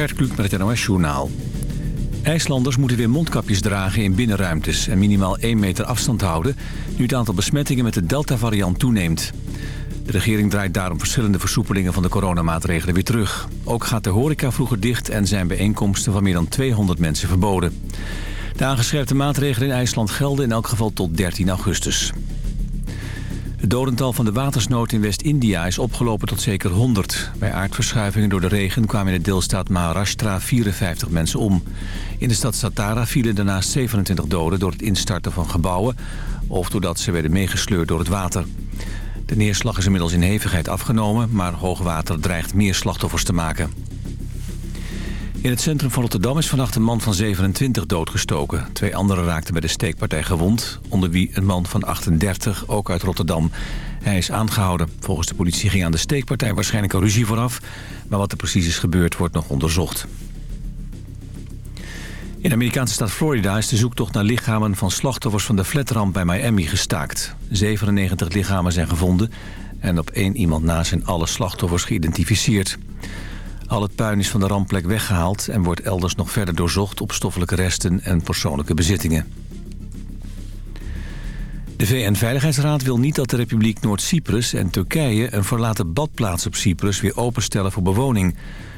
Gert Kluk met het NOS Journaal. IJslanders moeten weer mondkapjes dragen in binnenruimtes... en minimaal 1 meter afstand houden... nu het aantal besmettingen met de Delta-variant toeneemt. De regering draait daarom verschillende versoepelingen van de coronamaatregelen weer terug. Ook gaat de horeca vroeger dicht en zijn bijeenkomsten van meer dan 200 mensen verboden. De aangescherpte maatregelen in IJsland gelden in elk geval tot 13 augustus. Het dodental van de watersnood in West-India is opgelopen tot zeker 100. Bij aardverschuivingen door de regen kwamen in de deelstaat Maharashtra 54 mensen om. In de stad Satara vielen daarnaast 27 doden door het instarten van gebouwen... of doordat ze werden meegesleurd door het water. De neerslag is inmiddels in hevigheid afgenomen... maar hoogwater dreigt meer slachtoffers te maken. In het centrum van Rotterdam is vannacht een man van 27 doodgestoken. Twee anderen raakten bij de steekpartij gewond... onder wie een man van 38, ook uit Rotterdam. Hij is aangehouden. Volgens de politie ging aan de steekpartij waarschijnlijk een ruzie vooraf... maar wat er precies is gebeurd wordt nog onderzocht. In de Amerikaanse staat Florida is de zoektocht naar lichamen van slachtoffers van de flatramp bij Miami gestaakt. 97 lichamen zijn gevonden en op één iemand na zijn alle slachtoffers geïdentificeerd. Al het puin is van de rampplek weggehaald en wordt elders nog verder doorzocht op stoffelijke resten en persoonlijke bezittingen. De VN-veiligheidsraad wil niet dat de Republiek Noord-Cyprus en Turkije een verlaten badplaats op Cyprus weer openstellen voor bewoning.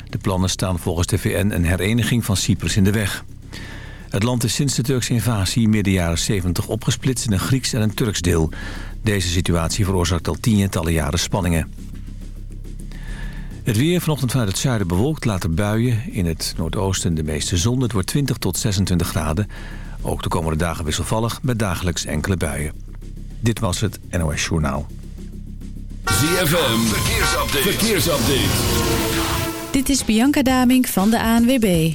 De plannen staan volgens de VN een hereniging van Cyprus in de weg. Het land is sinds de Turkse invasie midden jaren 70 opgesplitst in een Grieks en een Turks deel. Deze situatie veroorzaakt al tientallen jaren spanningen. Het weer vanochtend vanuit het zuiden bewolkt, later buien. In het noordoosten de meeste zon. Het wordt 20 tot 26 graden. Ook de komende dagen wisselvallig met dagelijks enkele buien. Dit was het NOS Journaal. ZFM, verkeersupdate. verkeersupdate. Dit is Bianca Daming van de ANWB.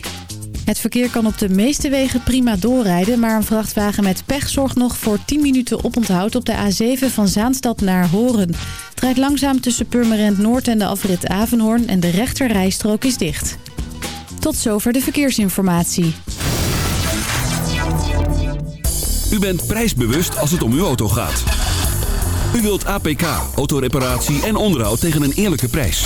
Het verkeer kan op de meeste wegen prima doorrijden... maar een vrachtwagen met pech zorgt nog voor 10 minuten oponthoud... op de A7 van Zaanstad naar Horen. Het langzaam tussen Purmerend Noord en de afrit Avenhoorn... en de rechterrijstrook is dicht. Tot zover de verkeersinformatie. U bent prijsbewust als het om uw auto gaat. U wilt APK, autoreparatie en onderhoud tegen een eerlijke prijs.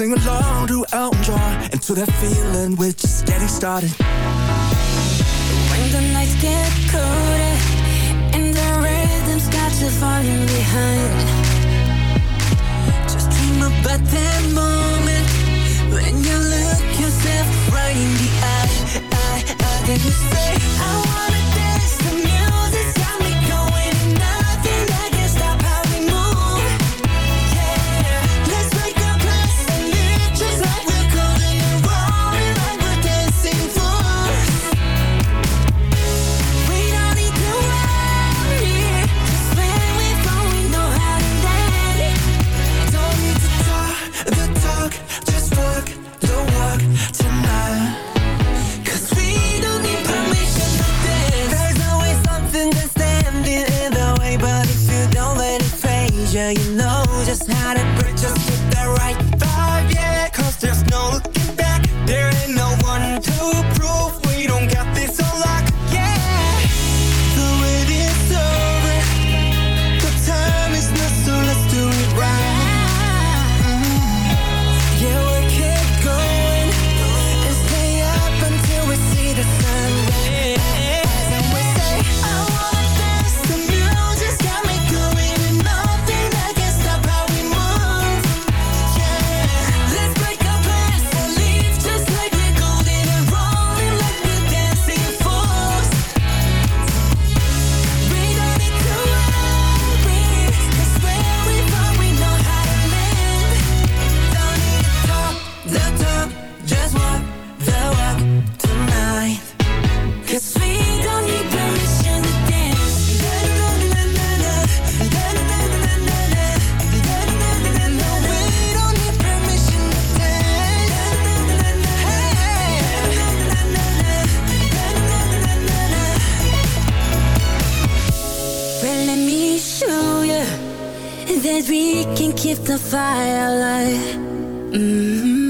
Sing along to Elton John and to that feeling we're just getting started. When the nights get colder and the rhythm's got you falling behind, just dream about that that we can keep the fire alive. Mm -hmm.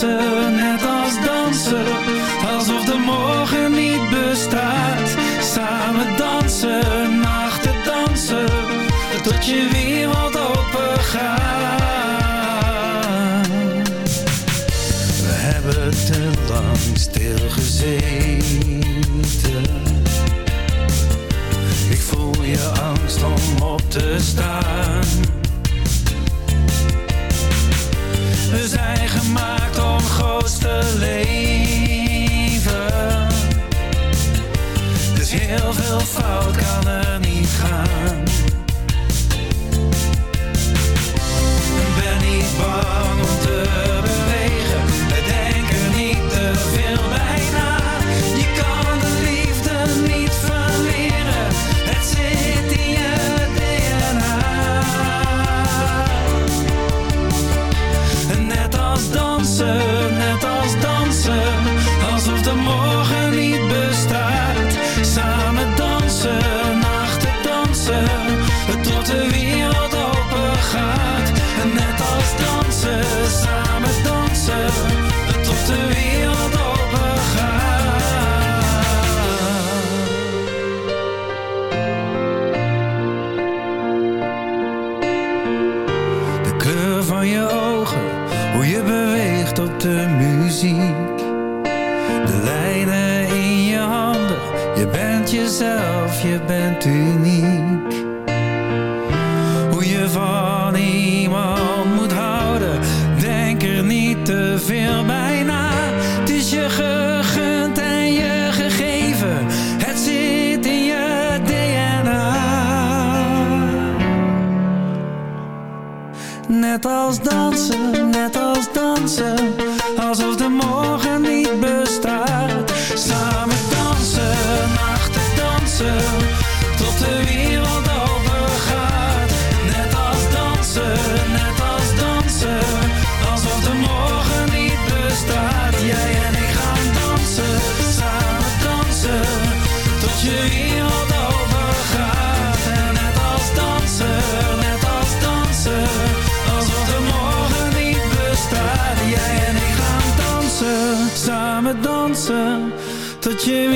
mensen, net als dansen. Alsof de morgen niet bestaat. Samen dansen, nachten dansen. Tot je wereld open gaat. We hebben te lang stilgezeten je bent uniek. Hoe je van iemand moet houden, denk er niet te veel bij na. Het is je gegund en je gegeven, het zit in je DNA. Net als dansen, net als dansen, alsof de morgen niet bestaat. Samen tot de wereld overgaat. Net als dansen, net als dansen, wat de morgen niet bestaat. Jij en ik gaan dansen, samen dansen tot je wereld overgaat. gaat. En net als dansen, net als dansen, wat de morgen niet bestaat. Jij en ik gaan dansen, samen dansen tot je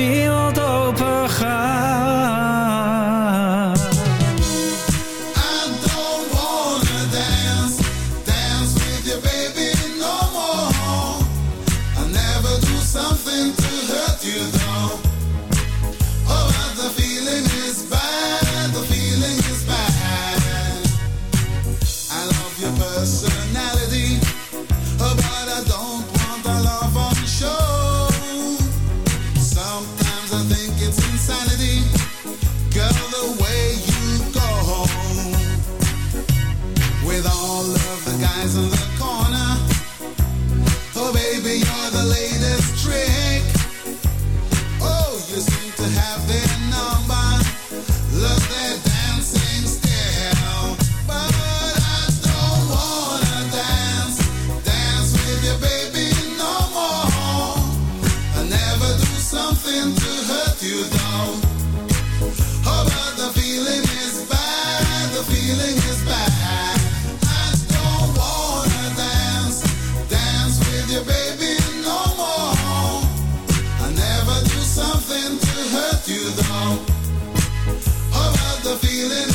you know about the feeling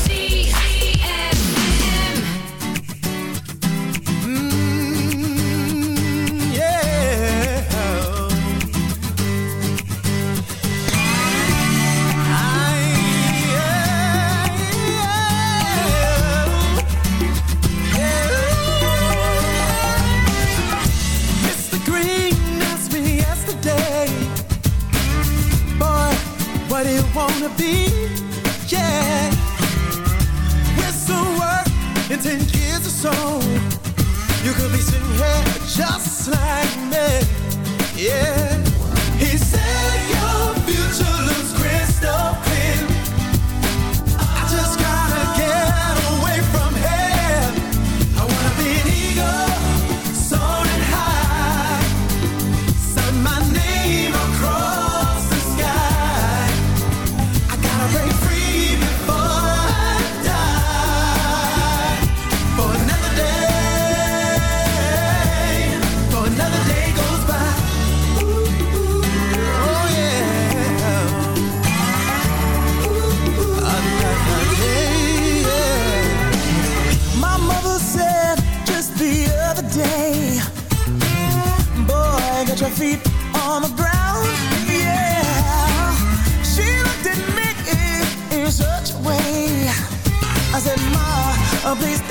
Please.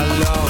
alone.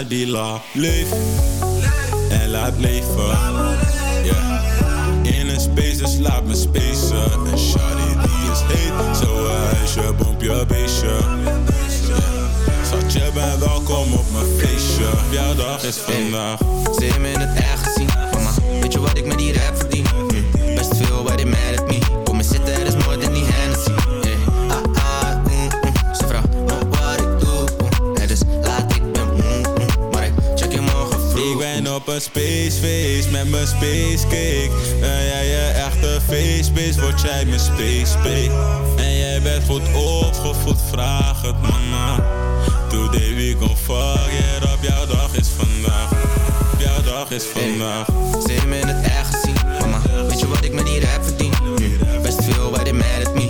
En met Bila. Leef en laat leven. In een space, dus laat me spacen. Een shawty die is heet. Zo een huisje, boompje, beestje. Ja. Schat, je bent welkom op mijn feestje. Jouw dag is vandaag. Me in het echt gezien. Mama, weet je wat ik met die rap verdien? Op een spacefeest met mijn space cake. Ben jij je echte feestbeest, word jij mijn space babe. En jij bent goed opgevoed, vraag het mama. Today we gon fuck it up, jouw dag is vandaag. Jouw dag is vandaag. Ze hebben me in het echt gezien, mama. Weet je wat ik met die rap verdien? Nu, best veel bij de mad at me